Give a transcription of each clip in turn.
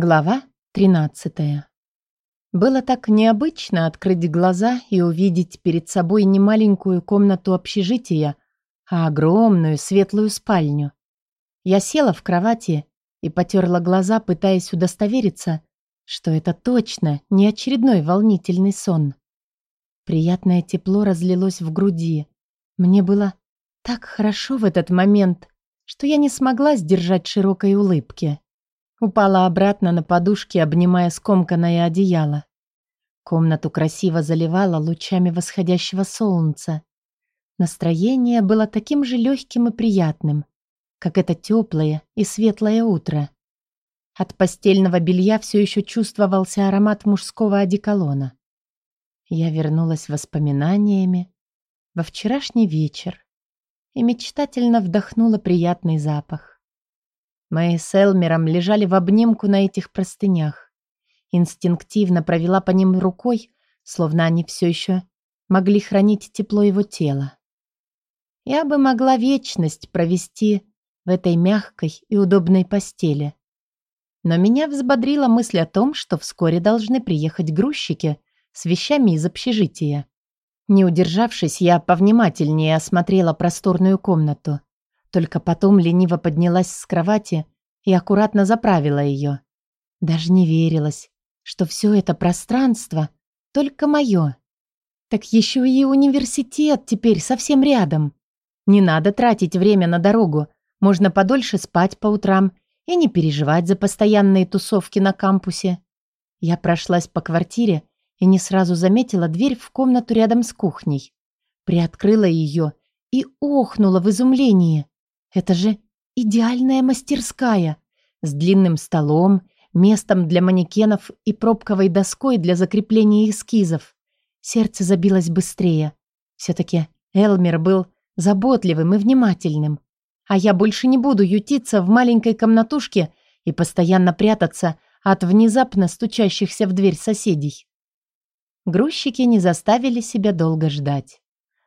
Глава 13. Было так необычно открыть глаза и увидеть перед собой не маленькую комнату общежития, а огромную светлую спальню. Я села в кровати и потерла глаза, пытаясь удостовериться, что это точно не очередной волнительный сон. Приятное тепло разлилось в груди. Мне было так хорошо в этот момент, что я не смогла сдержать широкой улыбки. Упала обратно на подушки, обнимая скомканное одеяло. Комнату красиво заливало лучами восходящего солнца. Настроение было таким же легким и приятным, как это теплое и светлое утро. От постельного белья все еще чувствовался аромат мужского одеколона. Я вернулась воспоминаниями во вчерашний вечер и мечтательно вдохнула приятный запах. Мы с Элмером лежали в обнимку на этих простынях. Инстинктивно провела по ним рукой, словно они все еще могли хранить тепло его тела. Я бы могла вечность провести в этой мягкой и удобной постели. Но меня взбодрила мысль о том, что вскоре должны приехать грузчики с вещами из общежития. Не удержавшись, я повнимательнее осмотрела просторную комнату. Только потом лениво поднялась с кровати и аккуратно заправила ее. Даже не верилось, что все это пространство только мое. Так еще и университет теперь совсем рядом. Не надо тратить время на дорогу, можно подольше спать по утрам и не переживать за постоянные тусовки на кампусе. Я прошлась по квартире и не сразу заметила дверь в комнату рядом с кухней. Приоткрыла ее и охнула в изумлении. Это же идеальная мастерская с длинным столом, местом для манекенов и пробковой доской для закрепления эскизов. Сердце забилось быстрее. Все-таки Элмер был заботливым и внимательным. А я больше не буду ютиться в маленькой комнатушке и постоянно прятаться от внезапно стучащихся в дверь соседей. Грузчики не заставили себя долго ждать.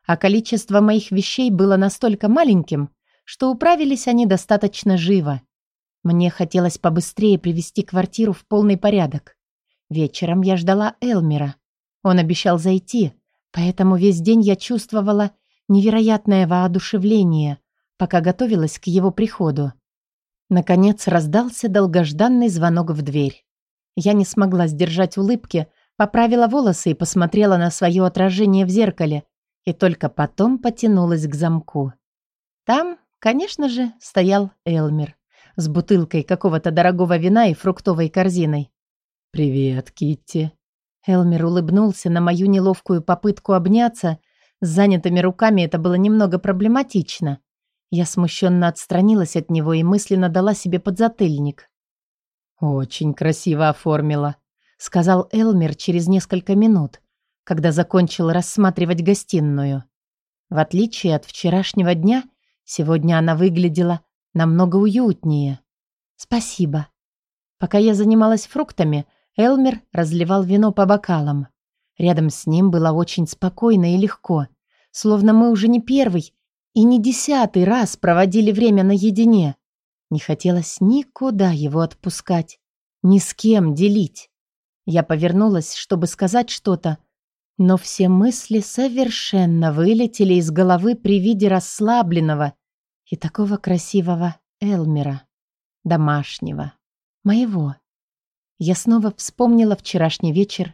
А количество моих вещей было настолько маленьким, что управились они достаточно живо. Мне хотелось побыстрее привести квартиру в полный порядок. Вечером я ждала Элмера. Он обещал зайти, поэтому весь день я чувствовала невероятное воодушевление, пока готовилась к его приходу. Наконец раздался долгожданный звонок в дверь. Я не смогла сдержать улыбки, поправила волосы и посмотрела на свое отражение в зеркале, и только потом потянулась к замку. Там Конечно же, стоял Элмер с бутылкой какого-то дорогого вина и фруктовой корзиной. «Привет, Китти». Элмер улыбнулся на мою неловкую попытку обняться. С занятыми руками это было немного проблематично. Я смущенно отстранилась от него и мысленно дала себе подзатыльник. «Очень красиво оформила», — сказал Элмер через несколько минут, когда закончил рассматривать гостиную. В отличие от вчерашнего дня, Сегодня она выглядела намного уютнее. Спасибо. Пока я занималась фруктами, Элмер разливал вино по бокалам. Рядом с ним было очень спокойно и легко, словно мы уже не первый и не десятый раз проводили время наедине. Не хотелось никуда его отпускать, ни с кем делить. Я повернулась, чтобы сказать что-то, но все мысли совершенно вылетели из головы при виде расслабленного и такого красивого Элмера, домашнего, моего. Я снова вспомнила вчерашний вечер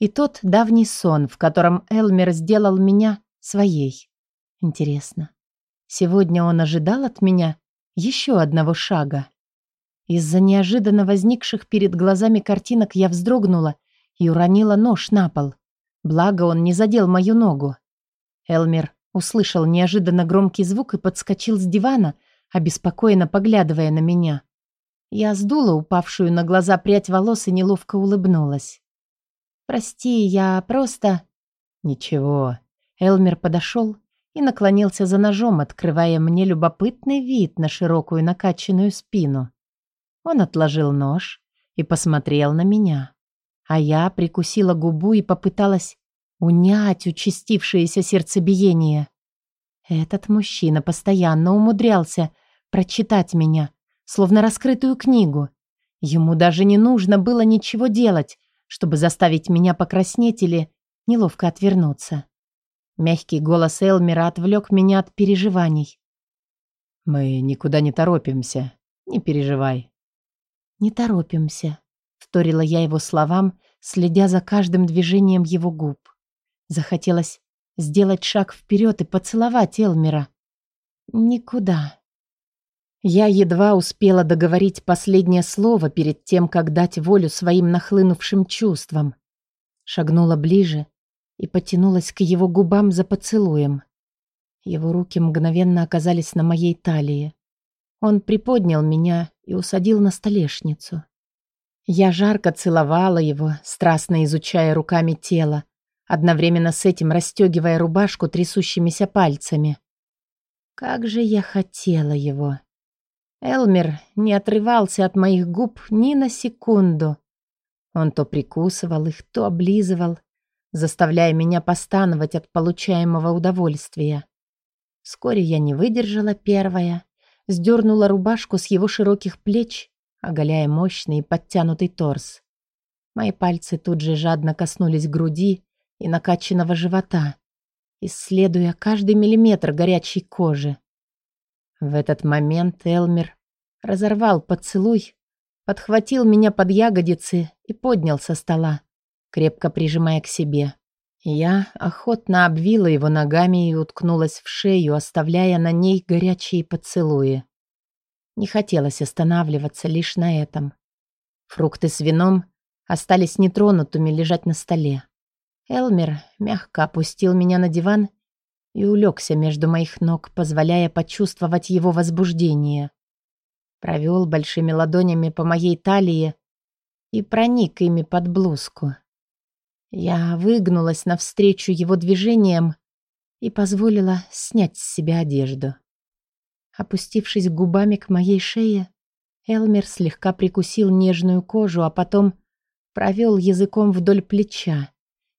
и тот давний сон, в котором Элмер сделал меня своей. Интересно, сегодня он ожидал от меня еще одного шага? Из-за неожиданно возникших перед глазами картинок я вздрогнула и уронила нож на пол. Благо он не задел мою ногу. Элмер Услышал неожиданно громкий звук и подскочил с дивана, обеспокоенно поглядывая на меня. Я сдула упавшую на глаза прядь волос и неловко улыбнулась. «Прости, я просто...» «Ничего». Элмер подошел и наклонился за ножом, открывая мне любопытный вид на широкую накачанную спину. Он отложил нож и посмотрел на меня. А я прикусила губу и попыталась унять участившееся сердцебиение. Этот мужчина постоянно умудрялся прочитать меня, словно раскрытую книгу. Ему даже не нужно было ничего делать, чтобы заставить меня покраснеть или неловко отвернуться. Мягкий голос Элмера отвлек меня от переживаний. «Мы никуда не торопимся, не переживай». «Не торопимся», — вторила я его словам, следя за каждым движением его губ. Захотелось сделать шаг вперед и поцеловать Элмера. «Никуда». Я едва успела договорить последнее слово перед тем, как дать волю своим нахлынувшим чувствам. Шагнула ближе и потянулась к его губам за поцелуем. Его руки мгновенно оказались на моей талии. Он приподнял меня и усадил на столешницу. Я жарко целовала его, страстно изучая руками тело, одновременно с этим расстегивая рубашку трясущимися пальцами. Как же я хотела его. Элмер не отрывался от моих губ ни на секунду. Он то прикусывал их, то облизывал, заставляя меня постановать от получаемого удовольствия. Вскоре я не выдержала первая, сдернула рубашку с его широких плеч, оголяя мощный и подтянутый торс. Мои пальцы тут же жадно коснулись груди и накачанного живота, исследуя каждый миллиметр горячей кожи. В этот момент Элмер разорвал поцелуй, подхватил меня под ягодицы и поднял со стола, крепко прижимая к себе. Я охотно обвила его ногами и уткнулась в шею, оставляя на ней горячие поцелуи. Не хотелось останавливаться лишь на этом. Фрукты с вином остались нетронутыми лежать на столе. Элмер мягко опустил меня на диван и улегся между моих ног, позволяя почувствовать его возбуждение. Провел большими ладонями по моей талии и проник ими под блузку. Я выгнулась навстречу его движениям и позволила снять с себя одежду. Опустившись губами к моей шее, Элмер слегка прикусил нежную кожу, а потом провел языком вдоль плеча,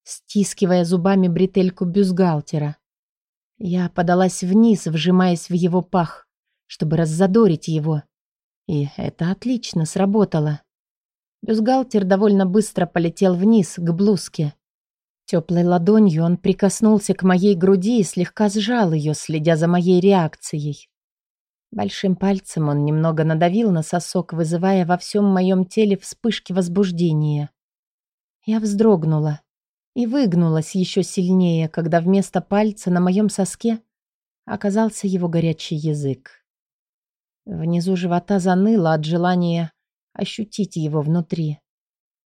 стискивая зубами бретельку бюстгальтера. Я подалась вниз, вжимаясь в его пах, чтобы раззадорить его. И это отлично сработало. Бюстгальтер довольно быстро полетел вниз, к блузке. Теплой ладонью он прикоснулся к моей груди и слегка сжал ее, следя за моей реакцией. Большим пальцем он немного надавил на сосок, вызывая во всем моем теле вспышки возбуждения. Я вздрогнула и выгнулась еще сильнее, когда вместо пальца на моем соске оказался его горячий язык. Внизу живота заныло от желания ощутить его внутри.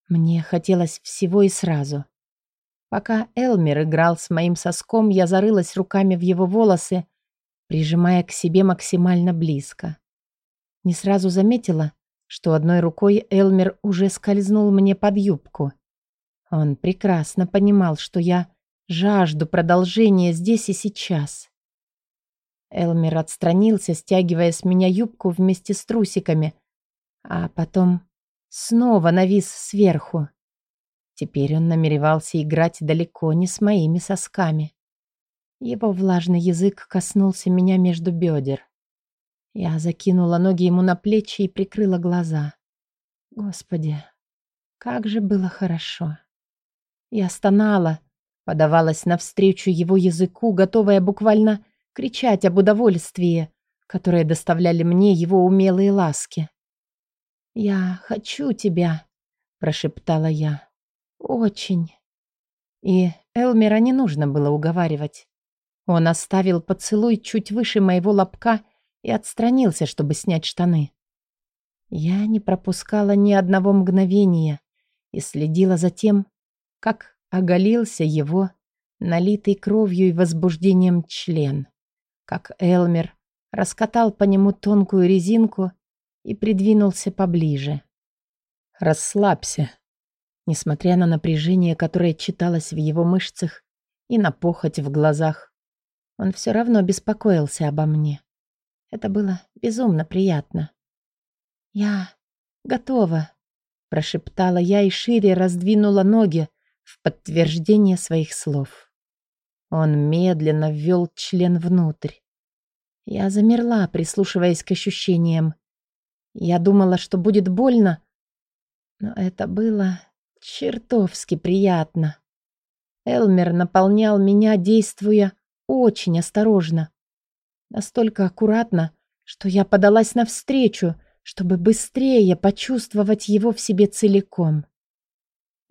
Мне хотелось всего и сразу. Пока Элмер играл с моим соском, я зарылась руками в его волосы, прижимая к себе максимально близко. Не сразу заметила, что одной рукой Элмер уже скользнул мне под юбку. Он прекрасно понимал, что я жажду продолжения здесь и сейчас. Элмер отстранился, стягивая с меня юбку вместе с трусиками, а потом снова навис сверху. Теперь он намеревался играть далеко не с моими сосками. Его влажный язык коснулся меня между бедер. Я закинула ноги ему на плечи и прикрыла глаза. Господи, как же было хорошо. Я стонала, подавалась навстречу его языку, готовая буквально кричать об удовольствии, которое доставляли мне его умелые ласки. «Я хочу тебя», — прошептала я. «Очень». И Элмера не нужно было уговаривать. Он оставил поцелуй чуть выше моего лобка и отстранился, чтобы снять штаны. Я не пропускала ни одного мгновения и следила за тем, как оголился его, налитый кровью и возбуждением член, как Элмер раскатал по нему тонкую резинку и придвинулся поближе. «Расслабься», несмотря на напряжение, которое читалось в его мышцах и на похоть в глазах. Он все равно беспокоился обо мне. Это было безумно приятно. «Я готова», — прошептала я и шире раздвинула ноги, в подтверждение своих слов. Он медленно ввел член внутрь. Я замерла, прислушиваясь к ощущениям. Я думала, что будет больно, Но это было чертовски приятно. Элмер наполнял меня, действуя очень осторожно. Настолько аккуратно, что я подалась навстречу, чтобы быстрее почувствовать его в себе целиком.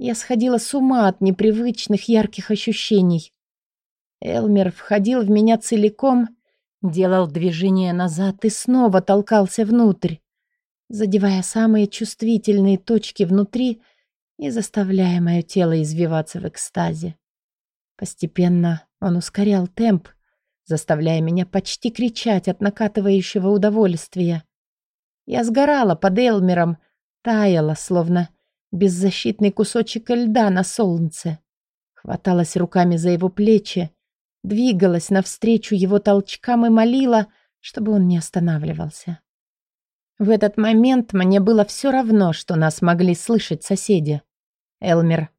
Я сходила с ума от непривычных ярких ощущений. Элмер входил в меня целиком, делал движение назад и снова толкался внутрь, задевая самые чувствительные точки внутри и заставляя мое тело извиваться в экстазе. Постепенно он ускорял темп, заставляя меня почти кричать от накатывающего удовольствия. Я сгорала под Элмером, таяла, словно беззащитный кусочек льда на солнце. Хваталась руками за его плечи, двигалась навстречу его толчкам и молила, чтобы он не останавливался. В этот момент мне было все равно, что нас могли слышать соседи. Элмер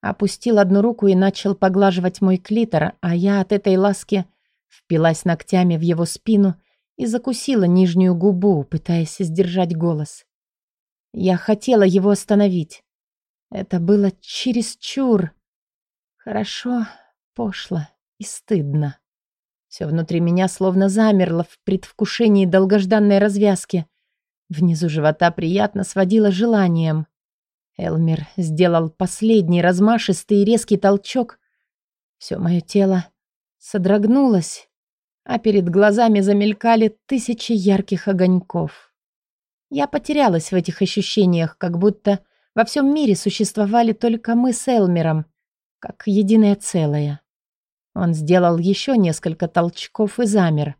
опустил одну руку и начал поглаживать мой клитор, а я от этой ласки впилась ногтями в его спину и закусила нижнюю губу, пытаясь сдержать голос. Я хотела его остановить. Это было чересчур. Хорошо, пошло и стыдно. Все внутри меня словно замерло в предвкушении долгожданной развязки. Внизу живота приятно сводило желанием. Элмер сделал последний размашистый и резкий толчок. Все мое тело содрогнулось, а перед глазами замелькали тысячи ярких огоньков. Я потерялась в этих ощущениях, как будто во всем мире существовали только мы с Элмером, как единое целое. Он сделал еще несколько толчков и замер,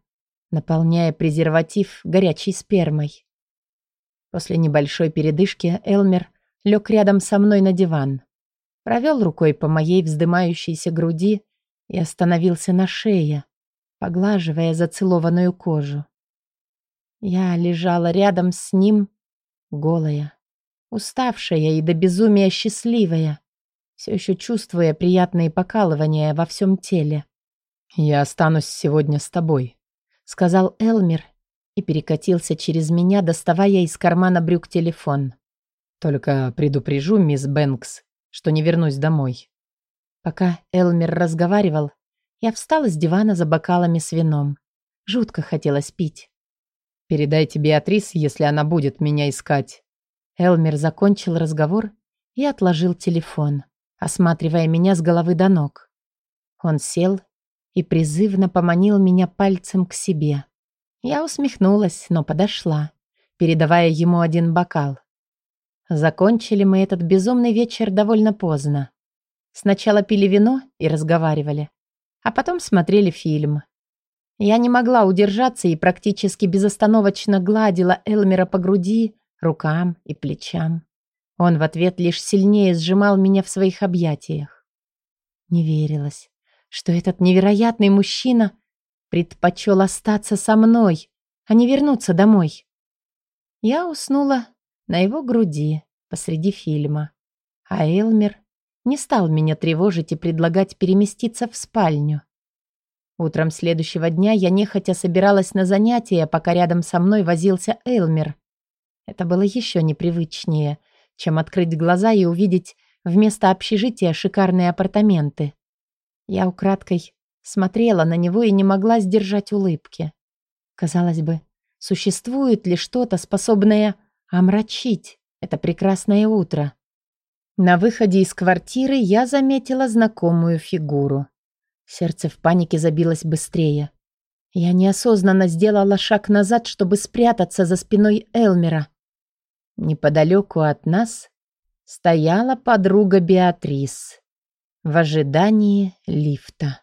наполняя презерватив горячей спермой. После небольшой передышки Элмер лег рядом со мной на диван. Провел рукой по моей вздымающейся груди и остановился на шее, поглаживая зацелованную кожу. Я лежала рядом с ним, голая, уставшая и до безумия счастливая, все еще чувствуя приятные покалывания во всем теле. «Я останусь сегодня с тобой», — сказал Элмер и перекатился через меня, доставая из кармана брюк телефон. Только предупрежу, мисс Бэнкс, что не вернусь домой. Пока Элмер разговаривал, я встала с дивана за бокалами с вином. Жутко хотелось пить. Передайте Беатрис, если она будет меня искать. Элмер закончил разговор и отложил телефон, осматривая меня с головы до ног. Он сел и призывно поманил меня пальцем к себе. Я усмехнулась, но подошла, передавая ему один бокал. Закончили мы этот безумный вечер довольно поздно. Сначала пили вино и разговаривали, а потом смотрели фильм. Я не могла удержаться и практически безостановочно гладила Элмера по груди, рукам и плечам. Он в ответ лишь сильнее сжимал меня в своих объятиях. Не верилось, что этот невероятный мужчина предпочел остаться со мной, а не вернуться домой. Я уснула на его груди посреди фильма. А Элмер не стал меня тревожить и предлагать переместиться в спальню. Утром следующего дня я нехотя собиралась на занятия, пока рядом со мной возился Элмер. Это было еще непривычнее, чем открыть глаза и увидеть вместо общежития шикарные апартаменты. Я украдкой смотрела на него и не могла сдержать улыбки. Казалось бы, существует ли что-то, способное омрачить это прекрасное утро. На выходе из квартиры я заметила знакомую фигуру. Сердце в панике забилось быстрее. Я неосознанно сделала шаг назад, чтобы спрятаться за спиной Элмера. Неподалеку от нас стояла подруга Беатрис в ожидании лифта.